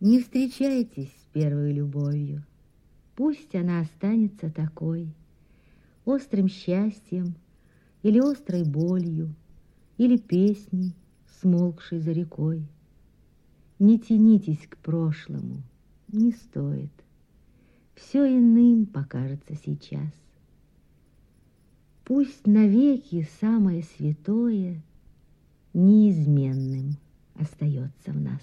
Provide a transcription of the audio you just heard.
Не встречайтесь с первой любовью. Пусть она останется такой, острым счастьем или острой болью, или песней, смолкшей за рекой. Не тянитесь к прошлому, не стоит. Все иным покажется сейчас. Пусть навеки самое святое неизменным остается в нас.